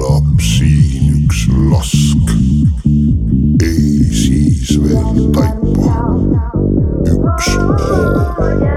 kõlab siin üks lask. ei siis veel taipa, üks hoov